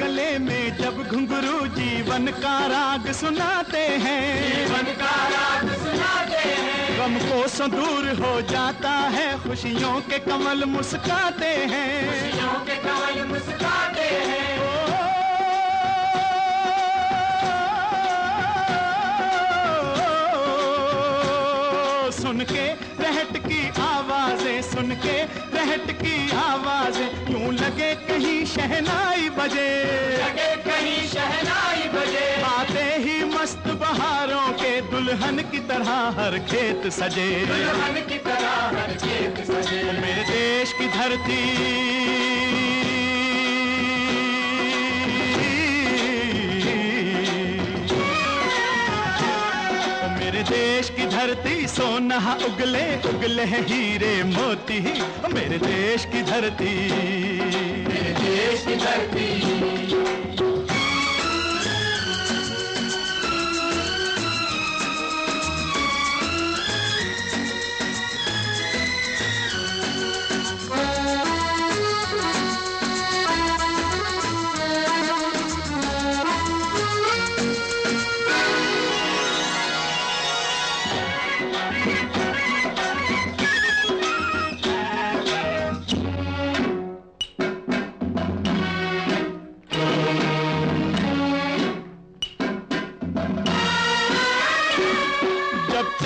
गले में जब घुंघरू जीवन का राग सुनाते हैं। जीवन का राग सुनाते हैं। गम को सो दूर हो जाता है खुशियों के कमल मुस्काते हैं। खुशियों के कमल मुस्काते हैं। सुन के सुन के रहट की आवाज़ यूँ लगे कहीं शहनाई बजे। लगे कहीं शहनाई बजे। आते ही मस्त बहारों के दुल्हन की तरह हर खेत सजे। दुल्हन की तरह हर खेत सजे। मेरे देश की धरती देश की धरती सोना उगले उगले हीरे मोती ही, मेरे देश की धरती। मेरे देश की धरती।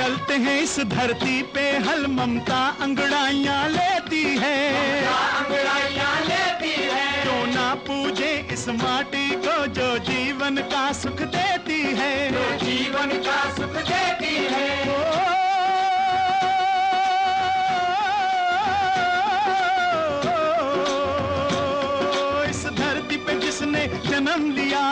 चलते हैं इस धरती पे हल ममता अंगड़ाइयाँ लेती है। अंगड़ाइयाँ लेती है। क्यों ना पूजे इस माटी को जो जीवन का सुख देती है। जो जीवन का सुख देती है। ओ, इस धरती पे जिसने जन्म लिया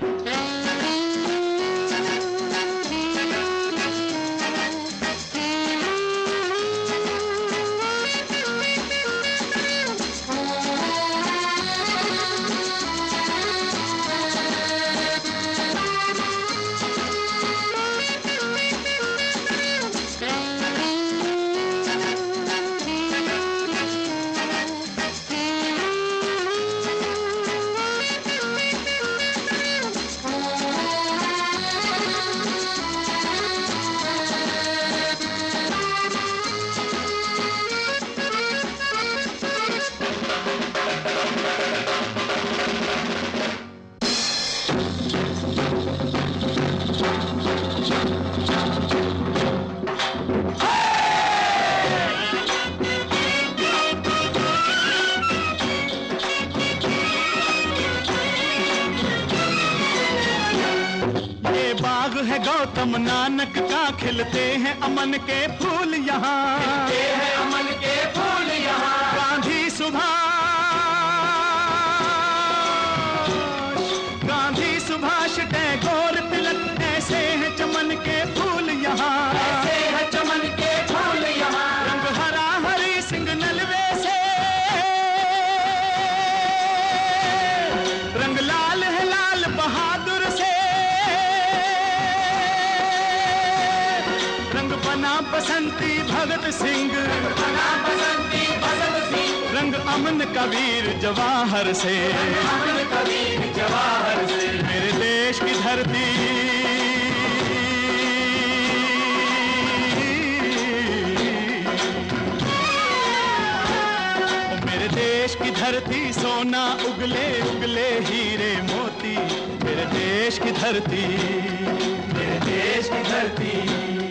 है गौतम नानक का खिलते हैं अमन के फूल यहाँ। है अमन के फूल यहाँ। गांधी सुभाष रंग बना बसंती बसंत सी रंग अमन का वीर जवाहर से अमन कबीर जवाहर से। मेरे देश की धरती। मेरे देश की धरती, सोना उगले उगले हीरे मोती। मेरे देश की धरती। मेरे देश की धरती।